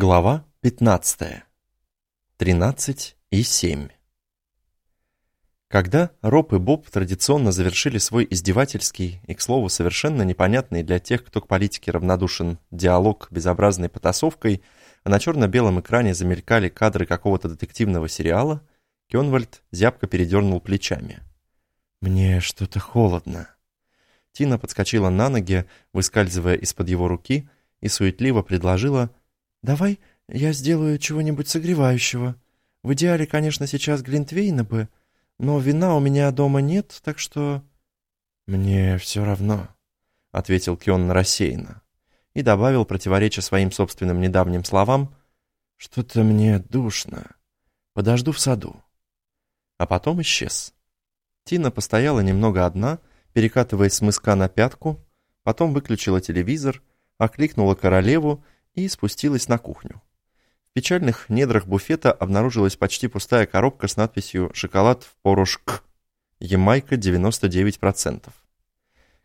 Глава 15. 13 и 7. Когда Роб и Боб традиционно завершили свой издевательский и, к слову, совершенно непонятный для тех, кто к политике равнодушен, диалог безобразной потасовкой, а на черно-белом экране замелькали кадры какого-то детективного сериала, Кенвальд зябко передернул плечами. «Мне что-то холодно». Тина подскочила на ноги, выскальзывая из-под его руки, и суетливо предложила «Давай я сделаю чего-нибудь согревающего. В идеале, конечно, сейчас Глинтвейна бы, но вина у меня дома нет, так что...» «Мне все равно», — ответил Кион рассеянно. И добавил, противореча своим собственным недавним словам, «Что-то мне душно. Подожду в саду». А потом исчез. Тина постояла немного одна, перекатываясь с мыска на пятку, потом выключила телевизор, окликнула королеву и спустилась на кухню. В печальных недрах буфета обнаружилась почти пустая коробка с надписью «Шоколад в порошк». Ямайка 99%.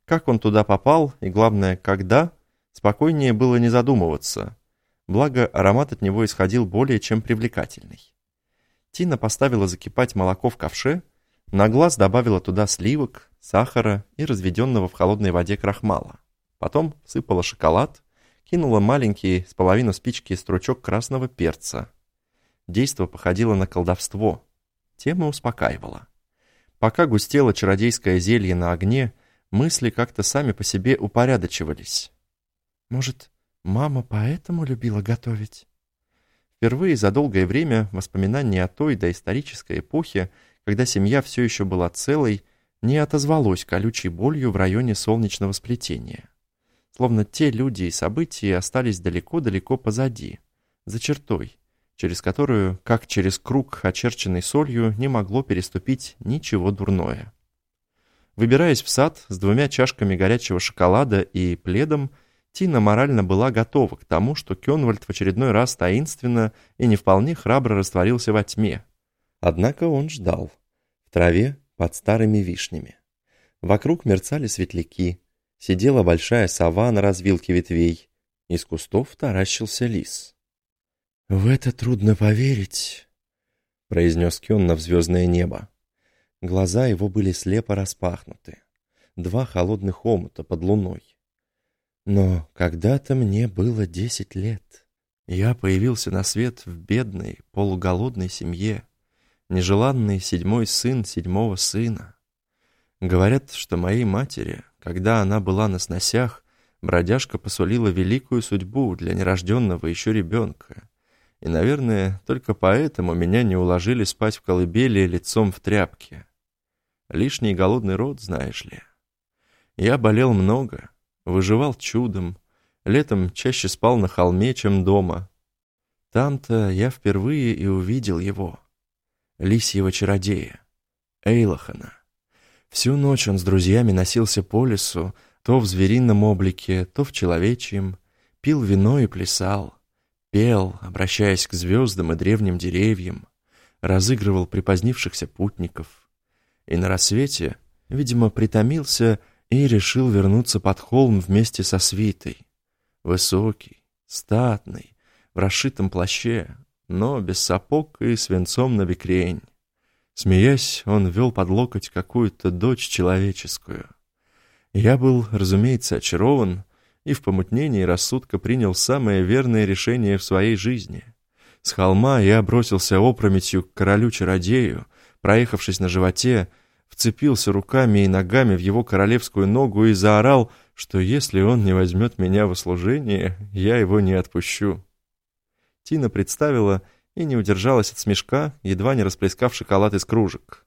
Как он туда попал, и главное, когда, спокойнее было не задумываться. Благо, аромат от него исходил более чем привлекательный. Тина поставила закипать молоко в ковше, на глаз добавила туда сливок, сахара и разведенного в холодной воде крахмала. Потом сыпала шоколад, кинула маленький с половину спички стручок красного перца. Действо походило на колдовство. Тема успокаивала. Пока густело чародейское зелье на огне, мысли как-то сами по себе упорядочивались. Может, мама поэтому любила готовить? Впервые за долгое время воспоминание о той доисторической эпохе, когда семья все еще была целой, не отозвалось колючей болью в районе солнечного сплетения словно те люди и события остались далеко-далеко позади, за чертой, через которую, как через круг, очерченный солью, не могло переступить ничего дурное. Выбираясь в сад с двумя чашками горячего шоколада и пледом, Тина морально была готова к тому, что Кенвальд в очередной раз таинственно и не вполне храбро растворился во тьме. Однако он ждал. В траве под старыми вишнями. Вокруг мерцали светляки, сидела большая сова на развилке ветвей. Из кустов таращился лис. «В это трудно поверить», — произнес Кенна в звездное небо. Глаза его были слепо распахнуты. Два холодных омута под луной. Но когда-то мне было десять лет. Я появился на свет в бедной, полуголодной семье, нежеланный седьмой сын седьмого сына. Говорят, что моей матери когда она была на сносях, бродяжка посулила великую судьбу для нерожденного еще ребенка. И, наверное, только поэтому меня не уложили спать в колыбели лицом в тряпке. Лишний голодный рот, знаешь ли. Я болел много, выживал чудом, летом чаще спал на холме, чем дома. Там-то я впервые и увидел его, лисьего чародея, Эйлахана. Всю ночь он с друзьями носился по лесу, то в зверином облике, то в человечьем, пил вино и плясал, пел, обращаясь к звездам и древним деревьям, разыгрывал припозднившихся путников. И на рассвете, видимо, притомился и решил вернуться под холм вместе со свитой. Высокий, статный, в расшитом плаще, но без сапог и свинцом на бекрень. Смеясь, он вел под локоть какую-то дочь человеческую. Я был, разумеется, очарован и в помутнении рассудка принял самое верное решение в своей жизни. С холма я бросился опрометью к королю-чародею, проехавшись на животе, вцепился руками и ногами в его королевскую ногу и заорал, что если он не возьмет меня в услужение, я его не отпущу. Тина представила, и не удержалась от смешка, едва не расплескав шоколад из кружек.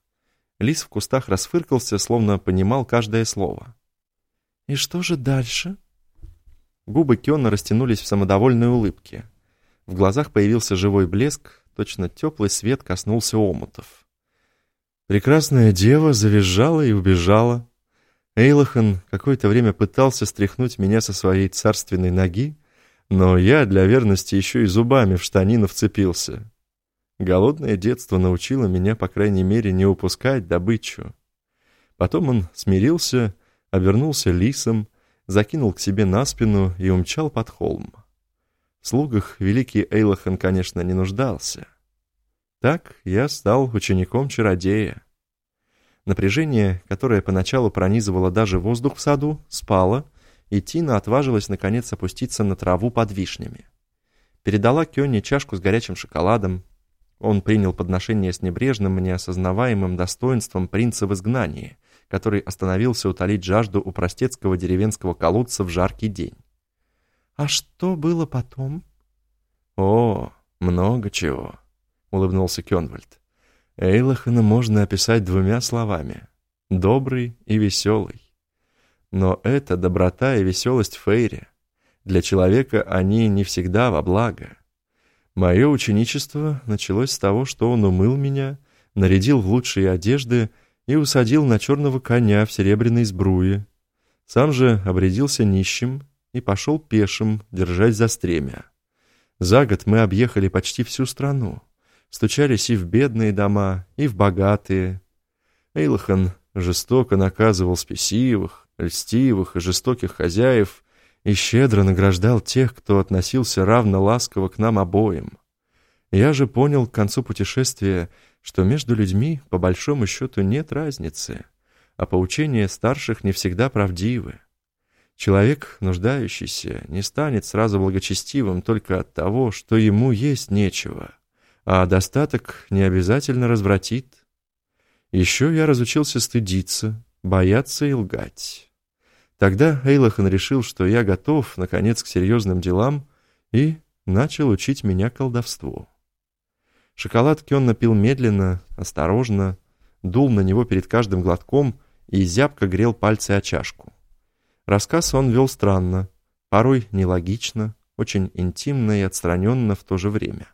Лис в кустах расфыркался, словно понимал каждое слово. «И что же дальше?» Губы Киона растянулись в самодовольной улыбке. В глазах появился живой блеск, точно теплый свет коснулся омутов. Прекрасная дева завизжала и убежала. Эйлахан какое-то время пытался стряхнуть меня со своей царственной ноги, но я для верности еще и зубами в штанину вцепился. Голодное детство научило меня, по крайней мере, не упускать добычу. Потом он смирился, обернулся лисом, закинул к себе на спину и умчал под холм. В слугах великий Эйлахан, конечно, не нуждался. Так я стал учеником чародея. Напряжение, которое поначалу пронизывало даже воздух в саду, спало, и Тина отважилась наконец опуститься на траву под вишнями. Передала Кённи чашку с горячим шоколадом. Он принял подношение с небрежным, неосознаваемым достоинством принца в изгнании, который остановился утолить жажду у простецкого деревенского колодца в жаркий день. «А что было потом?» «О, много чего», — улыбнулся Кёнвальд. Эйлахана можно описать двумя словами — добрый и веселый. Но это доброта и веселость Фейри. Для человека они не всегда во благо. Мое ученичество началось с того, что он умыл меня, нарядил в лучшие одежды и усадил на черного коня в серебряной сбруе. Сам же обрядился нищим и пошел пешим, держась за стремя. За год мы объехали почти всю страну стучались и в бедные дома, и в богатые. Эйлахан жестоко наказывал спесивых, льстивых и жестоких хозяев и щедро награждал тех, кто относился равно ласково к нам обоим. Я же понял к концу путешествия, что между людьми, по большому счету, нет разницы, а поучения старших не всегда правдивы. Человек, нуждающийся, не станет сразу благочестивым только от того, что ему есть нечего а достаток не обязательно развратит. Еще я разучился стыдиться, бояться и лгать. Тогда Эйлахан решил, что я готов, наконец, к серьезным делам, и начал учить меня колдовству. Шоколад Кён напил медленно, осторожно, дул на него перед каждым глотком и зябко грел пальцы о чашку. Рассказ он вел странно, порой нелогично, очень интимно и отстраненно в то же время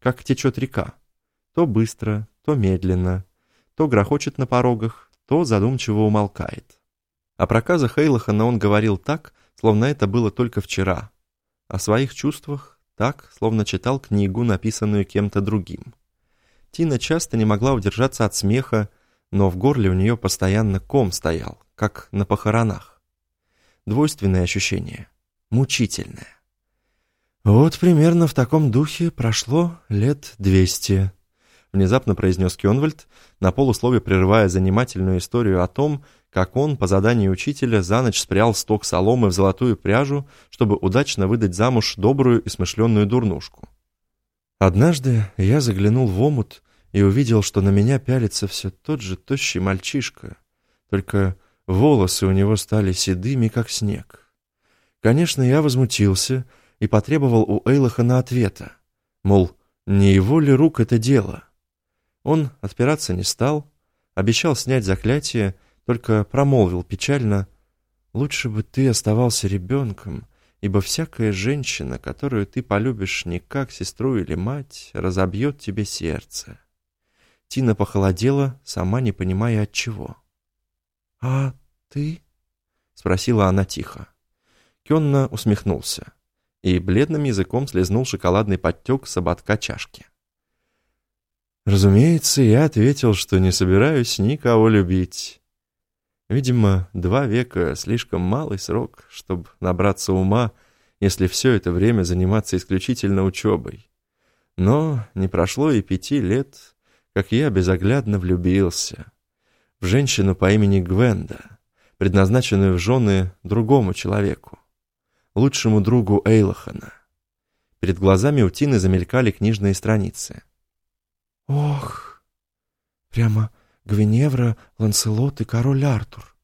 как течет река. То быстро, то медленно, то грохочет на порогах, то задумчиво умолкает. О проказах Эйлахана он говорил так, словно это было только вчера. О своих чувствах так, словно читал книгу, написанную кем-то другим. Тина часто не могла удержаться от смеха, но в горле у нее постоянно ком стоял, как на похоронах. Двойственное ощущение, мучительное. «Вот примерно в таком духе прошло лет двести», — внезапно произнес Кёнвальд, на полуслове прерывая занимательную историю о том, как он, по заданию учителя, за ночь спрял сток соломы в золотую пряжу, чтобы удачно выдать замуж добрую и смышленную дурнушку. «Однажды я заглянул в омут и увидел, что на меня пялится все тот же тощий мальчишка, только волосы у него стали седыми, как снег. Конечно, я возмутился — и потребовал у Эйлахана ответа, мол, не его ли рук это дело? Он отпираться не стал, обещал снять заклятие, только промолвил печально, «Лучше бы ты оставался ребенком, ибо всякая женщина, которую ты полюбишь не как сестру или мать, разобьет тебе сердце». Тина похолодела, сама не понимая от чего. «А ты?» — спросила она тихо. Кенна усмехнулся и бледным языком слезнул шоколадный подтек с ободка чашки. Разумеется, я ответил, что не собираюсь никого любить. Видимо, два века — слишком малый срок, чтобы набраться ума, если все это время заниматься исключительно учебой. Но не прошло и пяти лет, как я безоглядно влюбился в женщину по имени Гвенда, предназначенную в жены другому человеку лучшему другу Эйлахана. Перед глазами у Тины замелькали книжные страницы. «Ох, прямо Гвиневра, Ланселот и король Артур».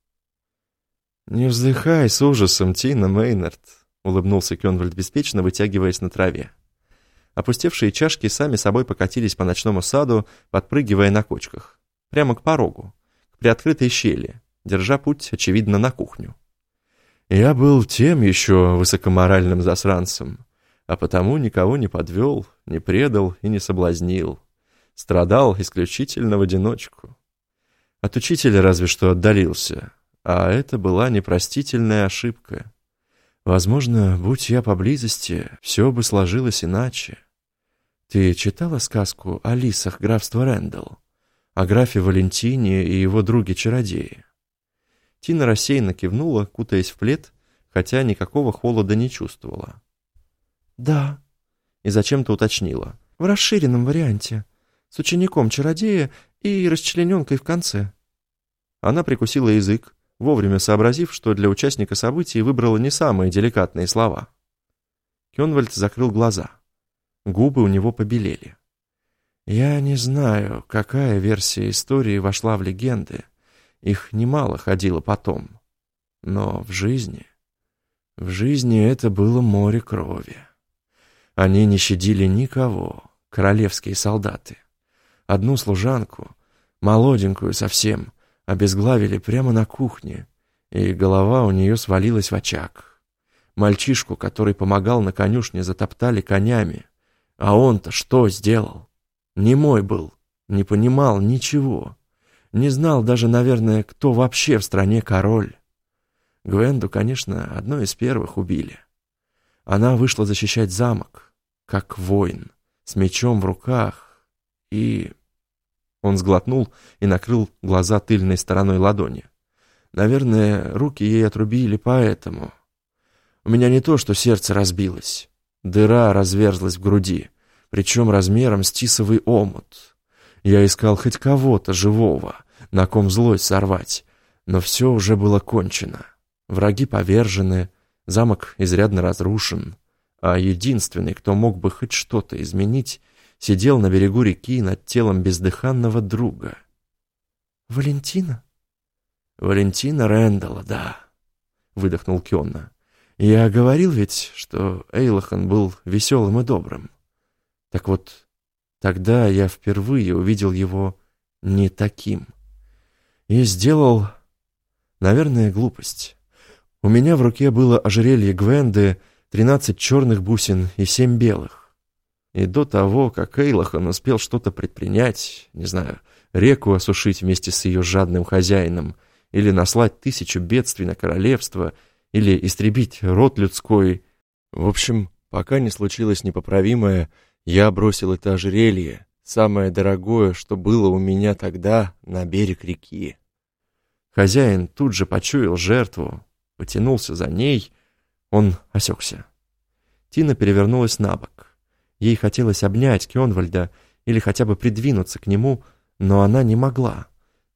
«Не вздыхай с ужасом, Тина Мейнард», — улыбнулся Кёнвальд беспечно, вытягиваясь на траве. Опустевшие чашки сами собой покатились по ночному саду, подпрыгивая на кочках. Прямо к порогу, к приоткрытой щели, держа путь, очевидно, на кухню. Я был тем еще высокоморальным засранцем, а потому никого не подвел, не предал и не соблазнил. Страдал исключительно в одиночку. От учителя разве что отдалился, а это была непростительная ошибка. Возможно, будь я поблизости, все бы сложилось иначе. Ты читала сказку о лисах графства Рэндалл? О графе Валентине и его друге-чародее? Тина рассеянно кивнула, кутаясь в плед, хотя никакого холода не чувствовала. Да. И зачем-то уточнила. В расширенном варианте. С учеником-чародея и расчлененкой в конце. Она прикусила язык, вовремя сообразив, что для участника событий выбрала не самые деликатные слова. Кёнвальд закрыл глаза. Губы у него побелели. «Я не знаю, какая версия истории вошла в легенды. Их немало ходило потом. Но в жизни... В жизни это было море крови. Они не щадили никого, королевские солдаты. Одну служанку, молоденькую совсем, обезглавили прямо на кухне, и голова у нее свалилась в очаг. Мальчишку, который помогал на конюшне, затоптали конями. А он-то что сделал? Не мой был, не понимал ничего. Не знал даже, наверное, кто вообще в стране король. Гвенду, конечно, одной из первых убили. Она вышла защищать замок, как воин, с мечом в руках, и... Он сглотнул и накрыл глаза тыльной стороной ладони. Наверное, руки ей отрубили поэтому. У меня не то, что сердце разбилось. Дыра разверзлась в груди, причем размером с тисовый омут. Я искал хоть кого-то живого, на ком злость сорвать, но все уже было кончено. Враги повержены, замок изрядно разрушен, а единственный, кто мог бы хоть что-то изменить, сидел на берегу реки над телом бездыханного друга. «Валентина?» «Валентина Рэндалла, да», — выдохнул Кённа. «Я говорил ведь, что Эйлахан был веселым и добрым. Так вот, тогда я впервые увидел его не таким. И сделал, наверное, глупость». У меня в руке было ожерелье Гвенды, тринадцать черных бусин и семь белых. И до того, как Эйлахан успел что-то предпринять, не знаю, реку осушить вместе с ее жадным хозяином, или наслать тысячу бедствий на королевство, или истребить род людской. В общем, пока не случилось непоправимое, я бросил это ожерелье, самое дорогое, что было у меня тогда, на берег реки. Хозяин тут же почуял жертву, потянулся за ней. Он осекся. Тина перевернулась на бок. Ей хотелось обнять Кёнвальда или хотя бы придвинуться к нему, но она не могла.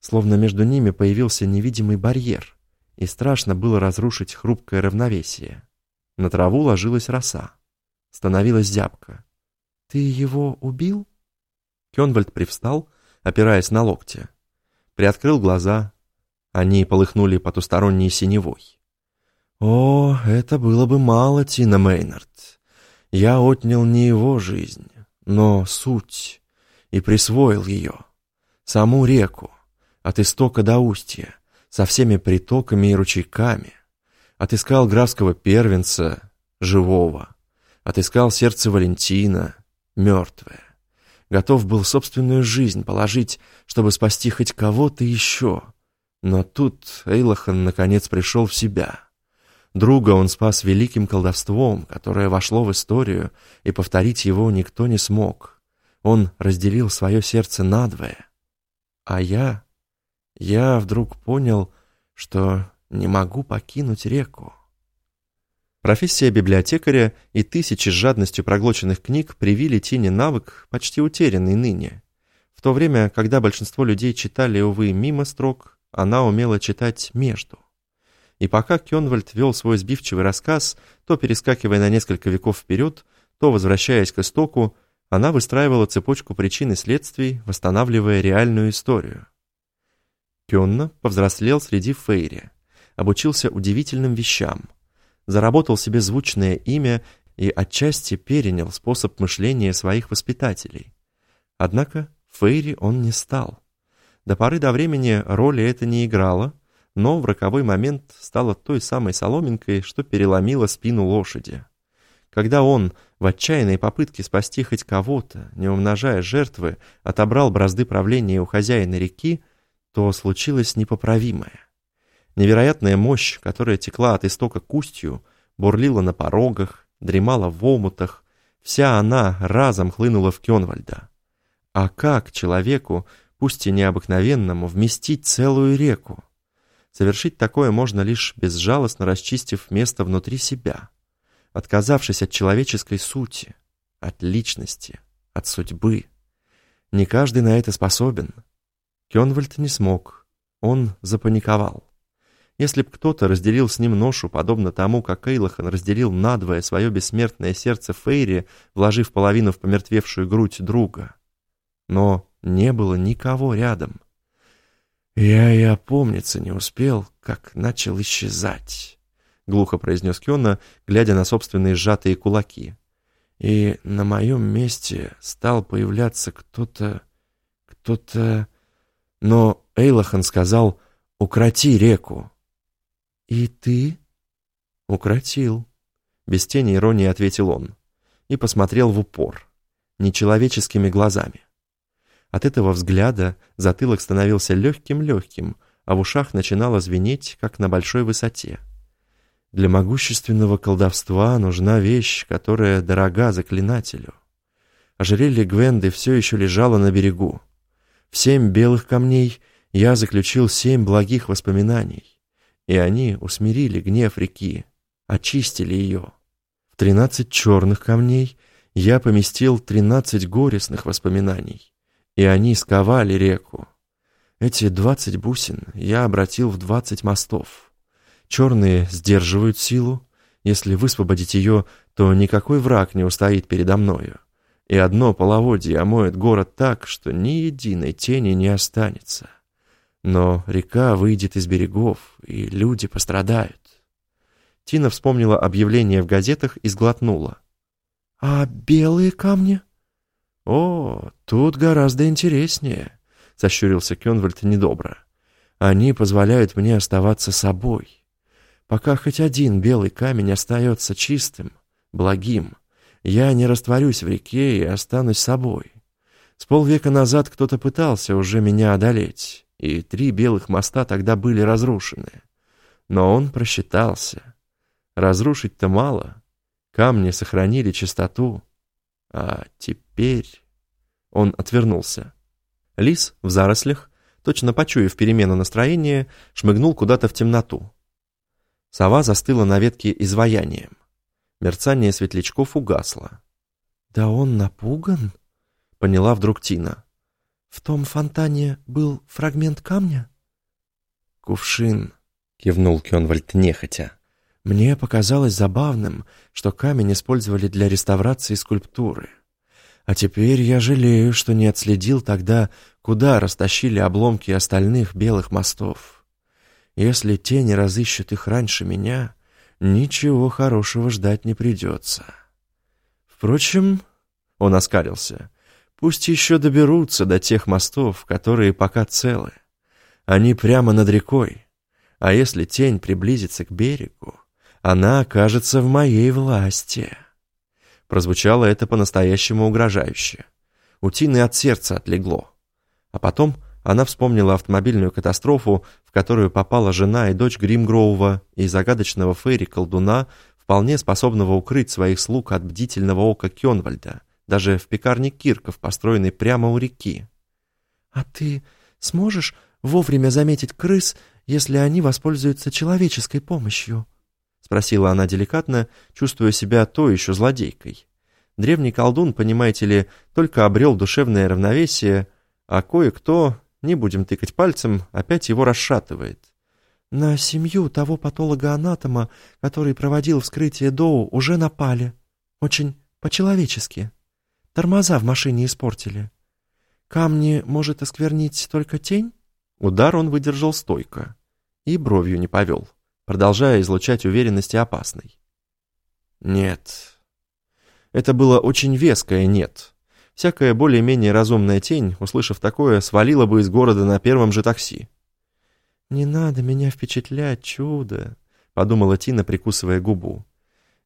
Словно между ними появился невидимый барьер, и страшно было разрушить хрупкое равновесие. На траву ложилась роса. Становилась зябко. «Ты его убил?» Кёнвальд привстал, опираясь на локти. Приоткрыл глаза. Они полыхнули потусторонней синевой. О, это было бы мало, Тина Мейнард. Я отнял не его жизнь, но суть, и присвоил ее. Саму реку, от истока до устья, со всеми притоками и ручейками. Отыскал графского первенца, живого. Отыскал сердце Валентина, мертвое. Готов был собственную жизнь положить, чтобы спасти хоть кого-то еще. Но тут Эйлахан наконец пришел в себя — Друга он спас великим колдовством, которое вошло в историю, и повторить его никто не смог. Он разделил свое сердце надвое. А я... Я вдруг понял, что не могу покинуть реку. Профессия библиотекаря и тысячи с жадностью проглоченных книг привили Тине навык, почти утерянный ныне. В то время, когда большинство людей читали, увы, мимо строк, она умела читать между. И пока Кёнвальд вел свой сбивчивый рассказ, то перескакивая на несколько веков вперед, то возвращаясь к истоку, она выстраивала цепочку причин и следствий, восстанавливая реальную историю. Кённа повзрослел среди Фейри, обучился удивительным вещам, заработал себе звучное имя и отчасти перенял способ мышления своих воспитателей. Однако Фейри он не стал. До поры до времени роли это не играло, но в роковой момент стала той самой соломинкой, что переломила спину лошади. Когда он, в отчаянной попытке спасти хоть кого-то, не умножая жертвы, отобрал бразды правления у хозяина реки, то случилось непоправимое. Невероятная мощь, которая текла от истока к устью, бурлила на порогах, дремала в омутах, вся она разом хлынула в Кёнвальда. А как человеку, пусть и необыкновенному, вместить целую реку? Совершить такое можно лишь безжалостно расчистив место внутри себя. отказавшись от человеческой сути, от личности, от судьбы. Не каждый на это способен. Кёнвальд не смог, он запаниковал. Если б кто-то разделил с ним ношу, подобно тому, как Эйлахан разделил надвое свое бессмертное сердце Фейри, вложив половину в помертвевшую грудь друга. Но не было никого рядом. «Я и опомниться не успел, как начал исчезать», — глухо произнес Кёна, глядя на собственные сжатые кулаки. «И на моем месте стал появляться кто-то... кто-то...» Но Эйлахан сказал «Укроти реку». «И ты?» «Укротил», — без тени иронии ответил он, и посмотрел в упор, нечеловеческими глазами. От этого взгляда затылок становился легким-легким, а в ушах начинало звенеть, как на большой высоте. Для могущественного колдовства нужна вещь, которая дорога заклинателю. Ожерелье Гвенды все еще лежало на берегу. В семь белых камней я заключил семь благих воспоминаний и они усмирили гнев реки, очистили ее. В тринадцать черных камней я поместил тринадцать горестных воспоминаний, и они сковали реку. Эти двадцать бусин я обратил в двадцать мостов. Черные сдерживают силу, если высвободить ее, то никакой враг не устоит передо мною, и одно половодье омоет город так, что ни единой тени не останется. Но река выйдет из берегов, и люди пострадают. Тина вспомнила объявление в газетах и сглотнула. «А белые камни?» «О, тут гораздо интереснее», — сощурился Кёнвальд недобро. «Они позволяют мне оставаться собой. Пока хоть один белый камень остается чистым, благим, я не растворюсь в реке и останусь собой. С полвека назад кто-то пытался уже меня одолеть и три белых моста тогда были разрушены. Но он просчитался. Разрушить-то мало. Камни сохранили чистоту. А теперь... Он отвернулся. Лис в зарослях, точно почуяв перемену настроения, шмыгнул куда-то в темноту. Сова застыла на ветке изваянием. Мерцание светлячков угасло. «Да он напуган?» — поняла вдруг Тина. В том фонтане был фрагмент камня? Кувшин, кивнул Кёнвальд нехотя. Мне показалось забавным, что камень использовали для реставрации скульптуры. А теперь я жалею, что не отследил тогда, куда растащили обломки остальных белых мостов. Если те не разыщут их раньше меня, ничего хорошего ждать не придется. Впрочем, он оскалился, Пусть еще доберутся до тех мостов, которые пока целы. Они прямо над рекой. А если тень приблизится к берегу, она окажется в моей власти. Прозвучало это по-настоящему угрожающе. У от сердца отлегло. А потом она вспомнила автомобильную катастрофу, в которую попала жена и дочь Гримгроува и загадочного Фейри-колдуна, вполне способного укрыть своих слуг от бдительного ока Кёнвальда даже в пекарне Кирков, построенной прямо у реки. «А ты сможешь вовремя заметить крыс, если они воспользуются человеческой помощью?» — спросила она деликатно, чувствуя себя то еще злодейкой. Древний колдун, понимаете ли, только обрел душевное равновесие, а кое-кто, не будем тыкать пальцем, опять его расшатывает. «На семью того патолога-анатома, который проводил вскрытие Доу, уже напали. Очень по-человечески». Тормоза в машине испортили. Камни может осквернить только тень? Удар он выдержал стойко и бровью не повел, продолжая излучать уверенность и опасной. Нет. Это было очень веское «нет». Всякая более-менее разумная тень, услышав такое, свалила бы из города на первом же такси. «Не надо меня впечатлять, чудо», — подумала Тина, прикусывая губу.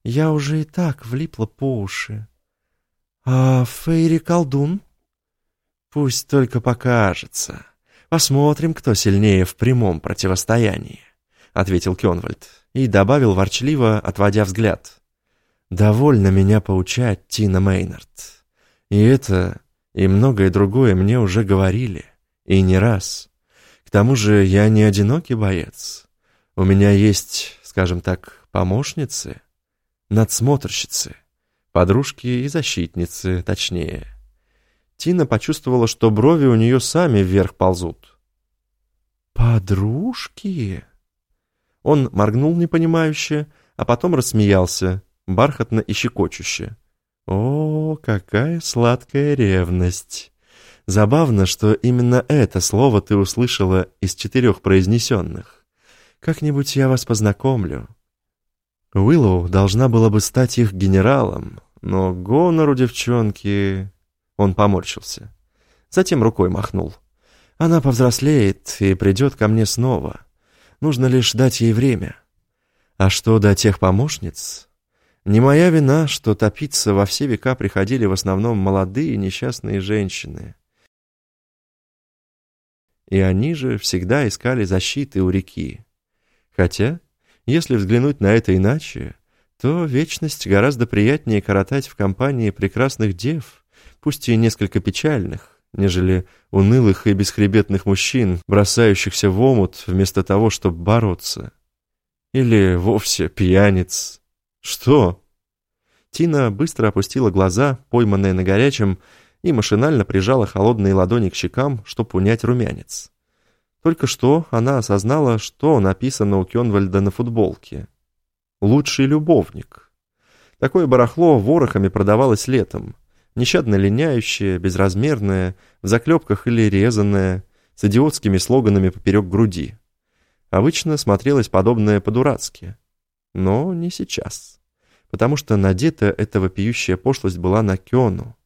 «Я уже и так влипла по уши. «А Фейри-колдун?» «Пусть только покажется. Посмотрим, кто сильнее в прямом противостоянии», — ответил Кёнвальд и добавил ворчливо, отводя взгляд. «Довольно меня поучать, Тина Мейнард. И это, и многое другое мне уже говорили, и не раз. К тому же я не одинокий боец. У меня есть, скажем так, помощницы. надсмотрщицы, подружки и защитницы, точнее. Тина почувствовала, что брови у нее сами вверх ползут. «Подружки?» Он моргнул непонимающе, а потом рассмеялся, бархатно и щекочуще. «О, какая сладкая ревность!» Забавно, что именно это слово ты услышала из четырех произнесенных. Как-нибудь я вас познакомлю. Уиллоу должна была бы стать их генералом, но гонор у девчонки... Он поморщился. Затем рукой махнул. Она повзрослеет и придет ко мне снова. Нужно лишь дать ей время. А что до тех помощниц? Не моя вина, что топиться во все века приходили в основном молодые несчастные женщины. И они же всегда искали защиты у реки. Хотя, если взглянуть на это иначе, то вечность гораздо приятнее коротать в компании прекрасных дев, пусть и несколько печальных, нежели унылых и бесхребетных мужчин, бросающихся в омут вместо того, чтобы бороться. Или вовсе пьяниц. Что? Тина быстро опустила глаза, пойманная на горячем, и машинально прижала холодные ладони к щекам, чтобы унять румянец. Только что она осознала, что написано у Кёнвальда на футболке. «Лучший любовник». Такое барахло ворохами продавалось летом, нещадно линяющее, безразмерное, в заклепках или резанное, с идиотскими слоганами поперек груди. Обычно смотрелось подобное по-дурацки. Но не сейчас. Потому что надета эта вопиющая пошлость была на Кёну,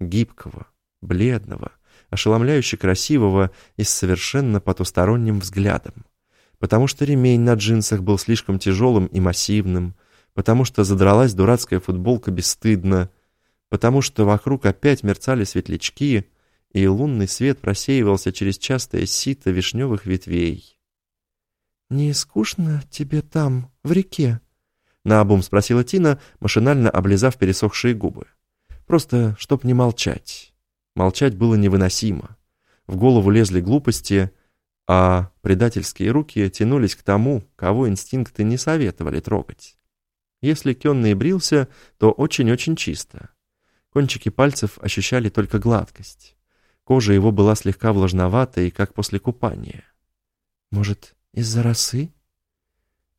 гибкого, бледного, ошеломляюще красивого и с совершенно потусторонним взглядом. Потому что ремень на джинсах был слишком тяжелым и массивным, потому что задралась дурацкая футболка бесстыдно, потому что вокруг опять мерцали светлячки, и лунный свет просеивался через частое сито вишневых ветвей. «Не скучно тебе там, в реке?» — наобум спросила Тина, машинально облизав пересохшие губы. «Просто, чтоб не молчать». Молчать было невыносимо. В голову лезли глупости, а предательские руки тянулись к тому, кого инстинкты не советовали трогать. Если Кенный брился, то очень-очень чисто. Кончики пальцев ощущали только гладкость. Кожа его была слегка влажноватой, как после купания. Может, из-за росы?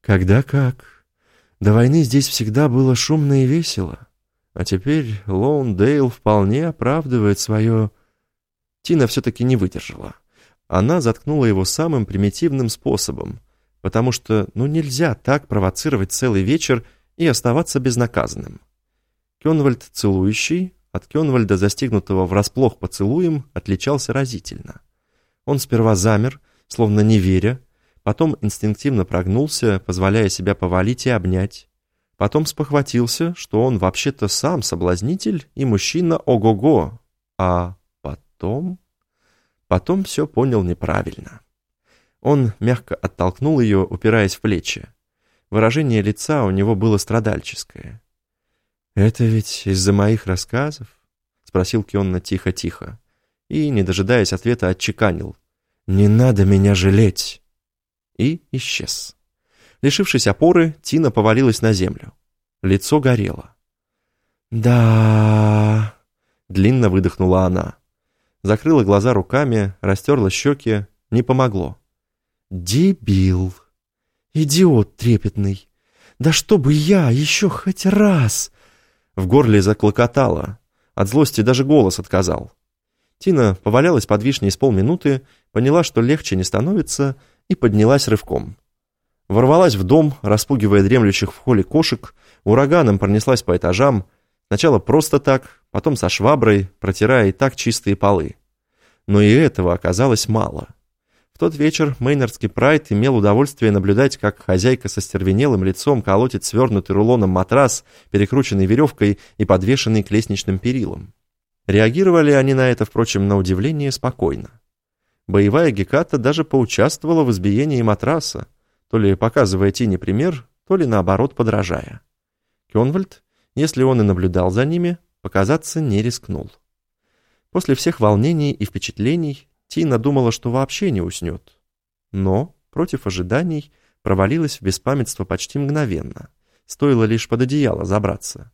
Когда как. До войны здесь всегда было шумно и весело. А теперь Лоундейл вполне оправдывает свое... Тина все-таки не выдержала. Она заткнула его самым примитивным способом, потому что ну нельзя так провоцировать целый вечер и оставаться безнаказанным. Кенвальд целующий от Кенвальда, застигнутого врасплох поцелуем, отличался разительно. Он сперва замер, словно не веря, потом инстинктивно прогнулся, позволяя себя повалить и обнять, Потом спохватился, что он вообще-то сам соблазнитель и мужчина ого-го. А потом... Потом все понял неправильно. Он мягко оттолкнул ее, упираясь в плечи. Выражение лица у него было страдальческое. «Это ведь из-за моих рассказов?» — спросил Кионна тихо-тихо. И, не дожидаясь ответа, отчеканил. «Не надо меня жалеть!» И исчез. Лишившись опоры, Тина повалилась на землю. Лицо горело. «Да...» — длинно выдохнула она. Закрыла глаза руками, растерла щеки. Не помогло. «Дебил! Идиот трепетный! Да чтобы я еще хоть раз...» В горле заклокотало. От злости даже голос отказал. Тина повалялась под вишней с полминуты, поняла, что легче не становится, и поднялась рывком. Ворвалась в дом, распугивая дремлющих в холле кошек, ураганом пронеслась по этажам, сначала просто так, потом со шваброй, протирая и так чистые полы. Но и этого оказалось мало. В тот вечер Мейнардский прайд имел удовольствие наблюдать, как хозяйка со стервенелым лицом колотит свернутый рулоном матрас, перекрученный веревкой и подвешенный к лестничным перилам. Реагировали они на это, впрочем, на удивление спокойно. Боевая Геката даже поучаствовала в избиении матраса, то ли показывая Тине пример, то ли наоборот подражая. Кёнвальд, если он и наблюдал за ними, показаться не рискнул. После всех волнений и впечатлений Тина думала, что вообще не уснет. Но, против ожиданий, провалилась в беспамятство почти мгновенно, стоило лишь под одеяло забраться.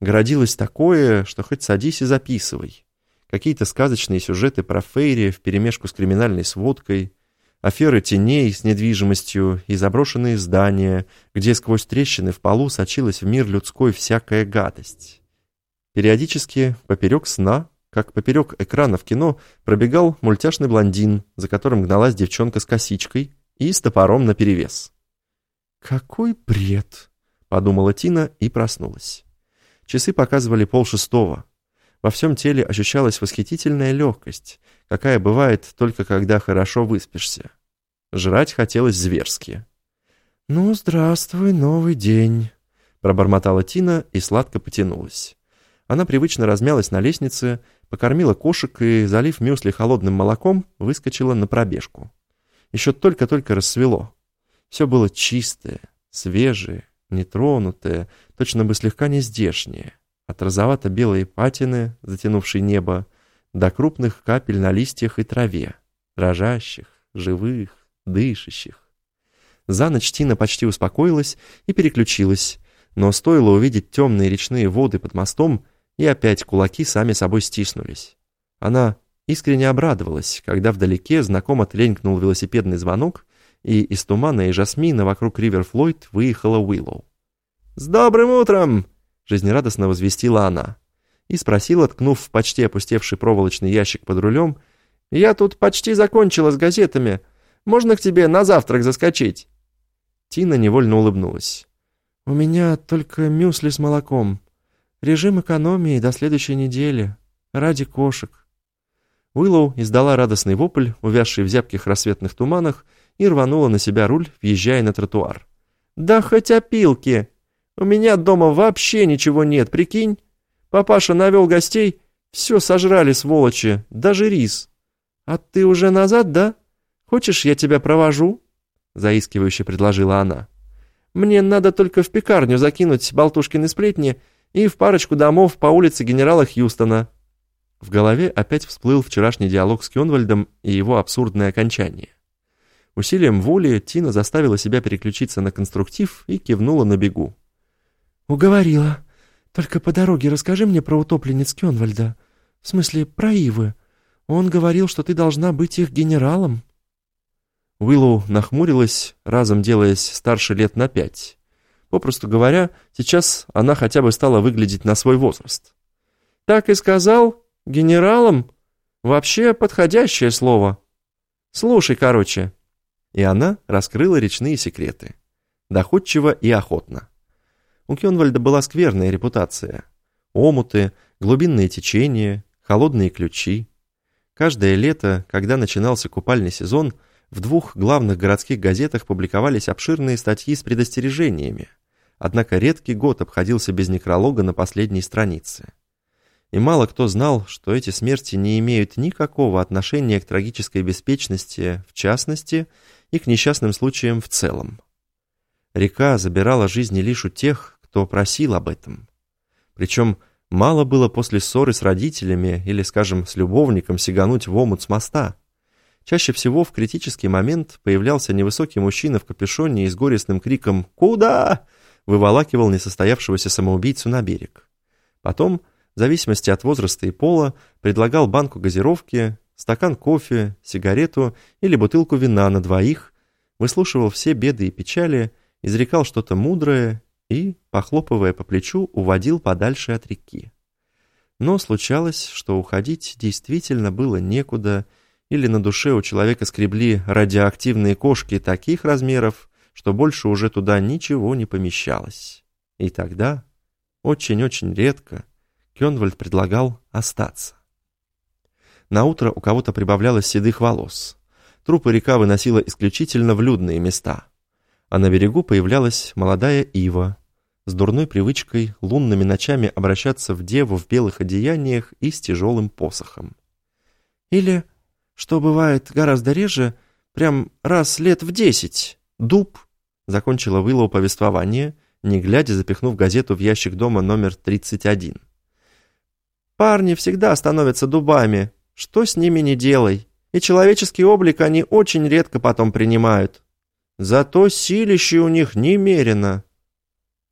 Городилось такое, что хоть садись и записывай. Какие-то сказочные сюжеты про Фейри вперемешку с криминальной сводкой, аферы теней с недвижимостью и заброшенные здания, где сквозь трещины в полу сочилась в мир людской всякая гадость. Периодически, поперек сна, как поперек экрана в кино, пробегал мультяшный блондин, за которым гналась девчонка с косичкой и с топором наперевес. «Какой бред!» — подумала Тина и проснулась. Часы показывали полшестого. Во всем теле ощущалась восхитительная легкость, какая бывает только когда хорошо выспишься. Жрать хотелось зверски. «Ну, здравствуй, новый день», — пробормотала Тина и сладко потянулась. Она привычно размялась на лестнице, покормила кошек и, залив мюсли холодным молоком, выскочила на пробежку. Еще только-только рассвело. Все было чистое, свежее, нетронутое, точно бы слегка не здешнее. От розовато-белой патины, затянувшей небо, до крупных капель на листьях и траве, дрожащих, живых, дышащих. За ночь Тина почти успокоилась и переключилась, но стоило увидеть темные речные воды под мостом, и опять кулаки сами собой стиснулись. Она искренне обрадовалась, когда вдалеке знакомо тренькнул велосипедный звонок, и из тумана и жасмина вокруг Ривер Флойд выехала Уиллоу. «С добрым утром!» — жизнерадостно возвестила она. И спросила, ткнув в почти опустевший проволочный ящик под рулем, «Я тут почти закончила с газетами. Можно к тебе на завтрак заскочить?» Тина невольно улыбнулась. «У меня только мюсли с молоком. Режим экономии до следующей недели. Ради кошек». Уиллоу издала радостный вопль, увязший в зябких рассветных туманах, и рванула на себя руль, въезжая на тротуар. «Да хоть опилки! У меня дома вообще ничего нет, прикинь? Папаша навел гостей, все сожрали, сволочи, даже рис. А ты уже назад, да? Хочешь, я тебя провожу?» Заискивающе предложила она. «Мне надо только в пекарню закинуть болтушкины сплетни и в парочку домов по улице генерала Хьюстона». В голове опять всплыл вчерашний диалог с Кёнвальдом и его абсурдное окончание. Усилием воли Тина заставила себя переключиться на конструктив и кивнула на бегу. «Уговорила. Только по дороге расскажи мне про утопленниц Кёнвальда. В смысле, про Ивы. Он говорил, что ты должна быть их генералом». Уиллоу нахмурилась, разом делаясь старше лет на пять. Попросту говоря, сейчас она хотя бы стала выглядеть на свой возраст. «Так и сказал? Генералом? Вообще подходящее слово. Слушай, короче». И она раскрыла речные секреты. Доходчиво и охотно. У Кёнвальда была скверная репутация. Омуты, глубинные течения, холодные ключи. Каждое лето, когда начинался купальный сезон, в двух главных городских газетах публиковались обширные статьи с предостережениями. Однако редкий год обходился без некролога на последней странице. И мало кто знал, что эти смерти не имеют никакого отношения к трагической беспечности, в частности, и к несчастным случаям в целом. Река забирала жизни лишь у тех, кто просил об этом. Причем мало было после ссоры с родителями или, скажем, с любовником сигануть в омут с моста. Чаще всего в критический момент появлялся невысокий мужчина в капюшоне и с горестным криком «Куда?» Выволакивал несостоявшегося самоубийцу на берег. Потом, в зависимости от возраста и пола, предлагал банку газировки, стакан кофе, сигарету или бутылку вина на двоих, выслушивал все беды и печали, изрекал что-то мудрое и, похлопывая по плечу, уводил подальше от реки. Но случалось, что уходить действительно было некуда, или на душе у человека скребли радиоактивные кошки таких размеров, что больше уже туда ничего не помещалось. И тогда, очень-очень редко, Кёнвальд предлагал остаться. На утро у кого-то прибавлялось седых волос. Трупы река выносила исключительно в людные места. А на берегу появлялась молодая ива, с дурной привычкой лунными ночами обращаться в деву в белых одеяниях и с тяжелым посохом. Или, что бывает гораздо реже, прям раз лет в десять, дуб, закончила Виллоу повествование, не глядя запихнув газету в ящик дома номер 31. «Парни всегда становятся дубами, что с ними не делай, и человеческий облик они очень редко потом принимают. Зато силище у них немерено».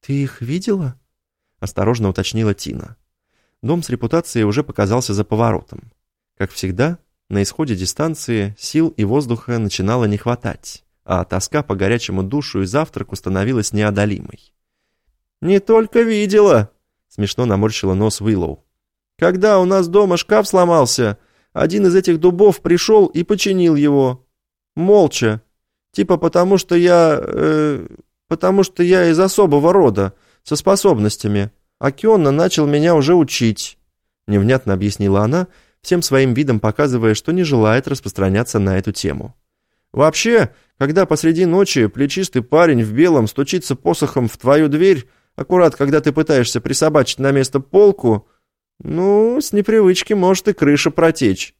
«Ты их видела?» — осторожно уточнила Тина. Дом с репутацией уже показался за поворотом. Как всегда, на исходе дистанции сил и воздуха начинало не хватать, а тоска по горячему душу и завтраку становилась неодолимой. «Не только видела!» — смешно наморщила нос Уиллоу. «Когда у нас дома шкаф сломался, один из этих дубов пришел и починил его. Молча. Типа потому, что я... Э, потому что я из особого рода, со способностями. А Кионна начал меня уже учить», — невнятно объяснила она, всем своим видом показывая, что не желает распространяться на эту тему. «Вообще, когда посреди ночи плечистый парень в белом стучится посохом в твою дверь, аккурат, когда ты пытаешься присобачить на место полку, ну, с непривычки может и крыша протечь.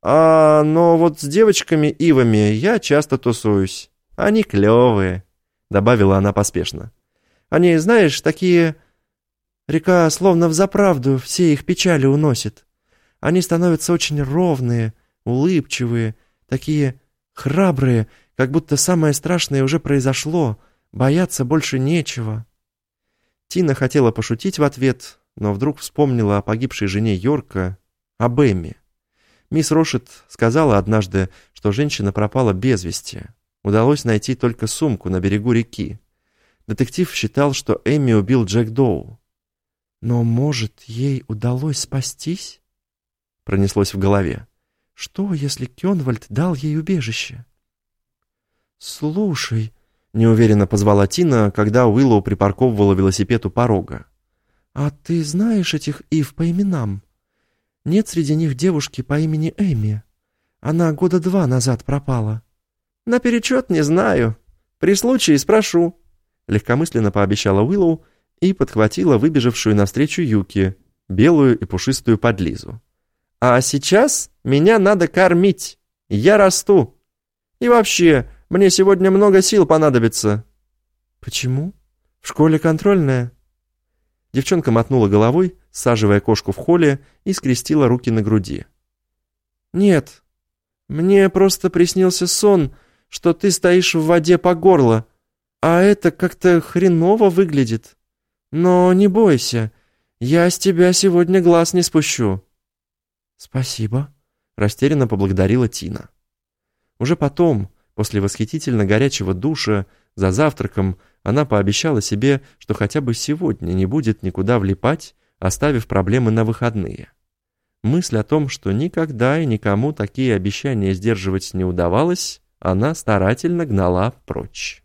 А, но вот с девочками-ивами я часто тусуюсь. Они клевые», — добавила она поспешно. «Они, знаешь, такие Река словно взаправду все их печали уносит. Они становятся очень ровные, улыбчивые, такие храбрые, как будто самое страшное уже произошло, бояться больше нечего. Тина хотела пошутить в ответ, но вдруг вспомнила о погибшей жене Йорка, об Эмме. Мисс Рошет сказала однажды, что женщина пропала без вести. Удалось найти только сумку на берегу реки. Детектив считал, что Эмми убил Джек Доу. Но, может, ей удалось спастись? Пронеслось в голове. Что, если Кёнвальд дал ей убежище? Слушай, неуверенно позвала Тина, когда Уиллоу припарковывала велосипед у порога. А ты знаешь этих Ив по именам? Нет среди них девушки по имени Эми. Она года два назад пропала. Наперечет не знаю. При случае спрошу. Легкомысленно пообещала Уиллоу, и подхватила выбежавшую навстречу Юки, белую и пушистую подлизу. «А сейчас меня надо кормить. Я расту. И вообще, мне сегодня много сил понадобится». «Почему? В школе контрольная?» Девчонка мотнула головой, саживая кошку в холле, и скрестила руки на груди. «Нет, мне просто приснился сон, что ты стоишь в воде по горло, а это как-то хреново выглядит». Но не бойся, я с тебя сегодня глаз не спущу». «Спасибо», — растерянно поблагодарила Тина. Уже потом, после восхитительно горячего душа, за завтраком, она пообещала себе, что хотя бы сегодня не будет никуда влипать, оставив проблемы на выходные. Мысль о том, что никогда и никому такие обещания сдерживать не удавалось, она старательно гнала прочь.